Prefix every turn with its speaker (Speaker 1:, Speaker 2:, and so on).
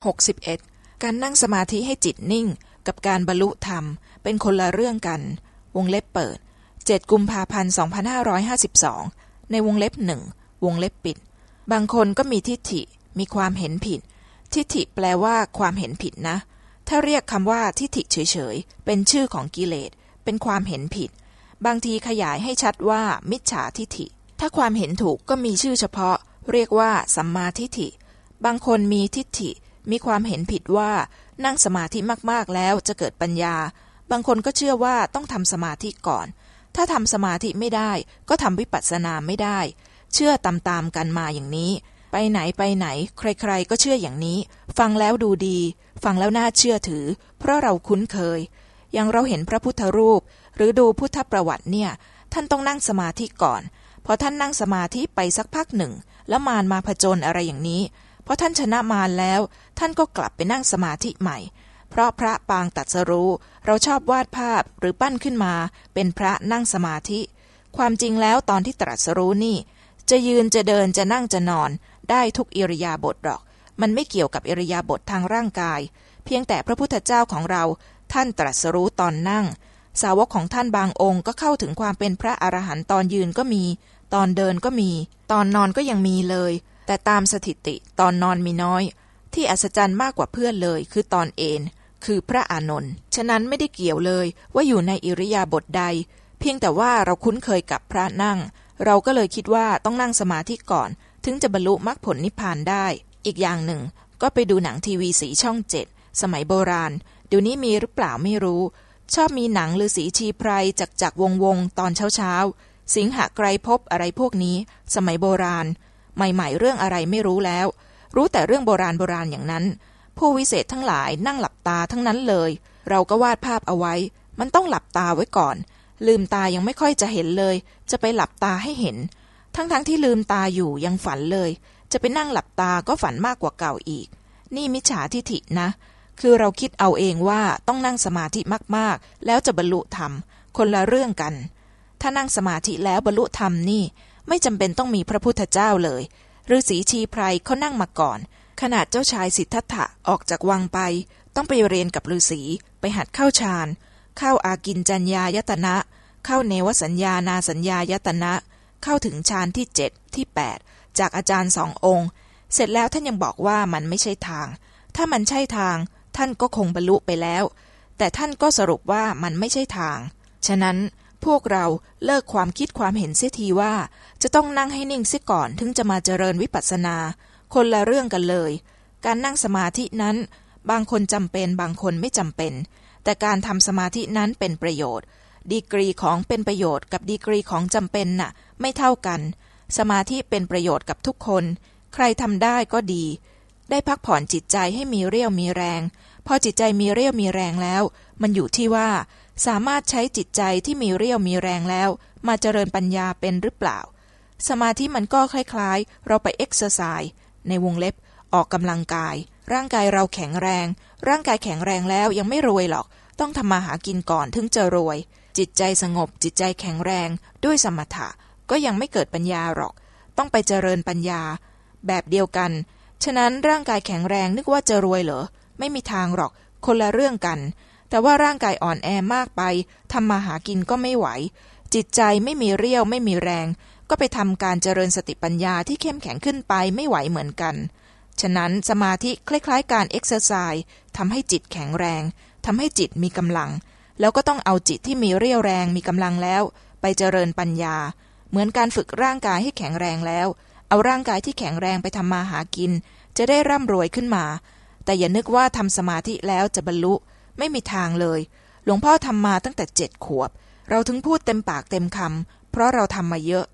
Speaker 1: 61. การนั่งสมาธิให้จิตนิ่ง กับการบรรลุธรรม เป็นคนละเรื่องกัน วงเล็บเปิด 7 กุมภาพันธ์ 2552 ในวงเล็บหนึ่งวงเล็บปิด บางคนก็มีทิฏฐิ มีความเห็นผิด ทิฏฐิแปลว่าความเห็นผิดนะ ถ้าเรียกคำว่าทิฏฐิเฉยๆ เป็นชื่อของกิเลส เป็นความเห็นผิด บางทีขยายให้ชัดว่า มิจฉาทิฏฐิ ถ้าความเห็นถูกก็มีชื่อเฉพาะ เรียกว่าสัมมาทิฏฐิ บางคนมีทิฏฐิ มีความเห็นผิดว่านั่งสมาธิมากๆแล้วจะเกิดปัญญา บางคนก็เชื่อว่าต้องทำสมาธิก่อน ถ้าทำสมาธิไม่ได้ก็ทำวิปัสสนาไม่ได้ เชื่อตามๆกันมาอย่างนี้ ไปไหนไปไหน ใครๆก็เชื่ออย่างนี้ ฟังแล้วดูดี ฟังแล้วน่าเชื่อถือ เพราะเราคุ้นเคย อย่างเราเห็นพระพุทธรูป หรือดูพุทธประวัติเนี่ย ท่านต้องนั่งสมาธิก่อนพอท่านนั่งสมาธิไปสักพักหนึ่ง แล้วมารมาผจญอะไรอย่างนี้ เพอท่านชนะมารแล้ว ท่านก็กลับไปนั่งสมาธิใหม่ เพราะพระปางตัดสรู้ เราชอบวาดภาพหรือปั้นขึ้นมา เป็นพระนั่งสมาธิ ความจริงแล้วตอนที่ตรัสรู้นี่ จะยืนจะเดินจะนั่งจะนอน ได้ทุกอิริยาบถหรอก มันไม่เกี่ยวกับอิริยาบถทางร่างกาย เพียงแต่พระพุทธเจ้าของเรา ท่านตรัสรู้ตอนนั่ง สาวกของท่านบางองค์ก็เข้าถึงความเป็นพระอรหันต์ตอนยืนก็มี ตอนเดินก็มี ตอนนอนก็ยังมีเลยแต่ตามสถิติตอนนอนมีน้อย ที่อัศจรรย์มากกว่าเพื่อนเลย คือตอนเอนคือพระอานนท์ฉะนั้นไม่ได้เกี่ยวเลยว่าอยู่ในอิริยาบถใด เพียงแต่ว่าเราคุ้นเคยกับพระนั่ง เราก็เลยคิดว่าต้องนั่งสมาธิก่อน ถึงจะบรรลุมรรคผลนิพพานได้ อีกอย่างหนึ่ง ก็ไปดูหนังทีวีสีช่องเจ็ดสมัยโบราณ เดี๋ยวนี้มีหรือเปล่าไม่รู้ ชอบมีหนังหรือสีชีไพรจากจากวงวงตอนเช้าเช้าสิงหะไกรพบอะไรพวกนี้ สมัยโบราณ ใหม่ๆ เรื่องอะไรไม่รู้แล้ว รู้แต่เรื่องโบราณโบราณอย่างนั้น ผู้วิเศษทั้งหลายนั่งหลับตาทั้งนั้นเลย เราก็วาดภาพเอาไว้ มันต้องหลับตาไว้ก่อน ลืมตายังไม่ค่อยจะเห็นเลย จะไปหลับตาให้เห็น ทั้งๆทที่ลืมตาอยู่ยังฝันเลย จะไปนั่งหลับตาก็ฝันมากกว่าเก่าอีก นี่มิจฉาทิฐินะ คือเราคิดเอาเองว่าต้องนั่งสมาธิมากๆ แล้วจะบรรลุธรรม คนละเรื่องกัน ถ้านั่งสมาธิแล้วบรรลุธรรมนี่ ไม่จำเป็นต้องมีพระพุทธเจ้าเลยฤาษีชีไพรเขานั่งมาก่อน ขนาดเจ้าชายสิทธัตถะออกจากวังไป ต้องไปเรียนกับฤาษีไปหัดเข้าฌานเข้าอากินจัญญายตนะ เข้าเนวสัญญานาสัญญายตนะ เข้าถึงฌานที่เจ็ดที่แปดจากอาจารย์สององค์ เสร็จแล้วท่านยังบอกว่ามันไม่ใช่ทาง ถ้ามันใช่ทาง ท่านก็คงบรรลุไปแล้ว แต่ท่านก็สรุปว่ามันไม่ใช่ทาง ฉะนั้น พวกเราเลิกความคิดความเห็นเสียทีว่า จะต้องนั่งให้นิ่งเสียก่อนถึงจะมาเจริญวิปัสสนา คนละเรื่องกันเลย การนั่งสมาธินั้น บางคนจำเป็นบางคนไม่จำเป็น แต่การทำสมาธินั้นเป็นประโยชน์ ดีกรีของเป็นประโยชน์กับดีกรีของจำเป็นน่ะ ไม่เท่ากัน สมาธิเป็นประโยชน์กับทุกคน ใครทำได้ก็ดี ได้พักผ่อนจิตใจให้มีเรี่ยวมีแรง พอจิตใจมีเรี่ยวมีแรงแล้ว มันอยู่ที่ว่า สามารถใช้จิตใจที่มีเรี่ยวมีแรงแล้ว มาเจริญปัญญาเป็นหรือเปล่า สมาธิมันก็คล้ายๆ เราไปเอ็กซ์ไซส์ในวงเล็บออกกำลังกาย ร่างกายเราแข็งแรง ร่างกายแข็งแรงแล้วยังไม่รวยหรอก ต้องทำมาหากินก่อนถึงจะรวย จิตใจสงบจิตใจแข็งแรง ด้วยสมถะก็ยังไม่เกิดปัญญาหรอก ต้องไปเจริญปัญญา แบบเดียวกัน ฉะนั้นร่างกายแข็งแรงนึกว่าจะรวยเหรอ ไม่มีทางหรอก คนละเรื่องกัน แต่ว่าร่างกายอ่อนแอมากไปทำมาหากินก็ไม่ไหว จิตใจไม่มีเรี่ยวไม่มีแรง ก็ไปทำการเจริญสติปัญญาที่เข้มแข็งขึ้นไปไม่ไหวเหมือนกัน ฉะนั้นสมาธิคล้ายๆ การเอ็กซ์ไซส์ทำให้จิตแข็งแรงทำให้จิตมีกำลัง แล้วก็ต้องเอาจิตที่มีเรี่ยวแรงมีกำลังแล้ว ไปเจริญปัญญา เหมือนการฝึกร่างกายให้แข็งแรงแล้ว เอาร่างกายที่แข็งแรงไปทำมาหากิน จะได้ร่ำรวยขึ้นมา แต่อย่านึกว่าทำสมาธิแล้วจะบรรลุ ไม่มีทางเลย หลวงพ่อทำมาตั้งแต่เจ็ดขวบ เราถึงพูดเต็มปากเต็มคำเพราะเราทำมาเยอะ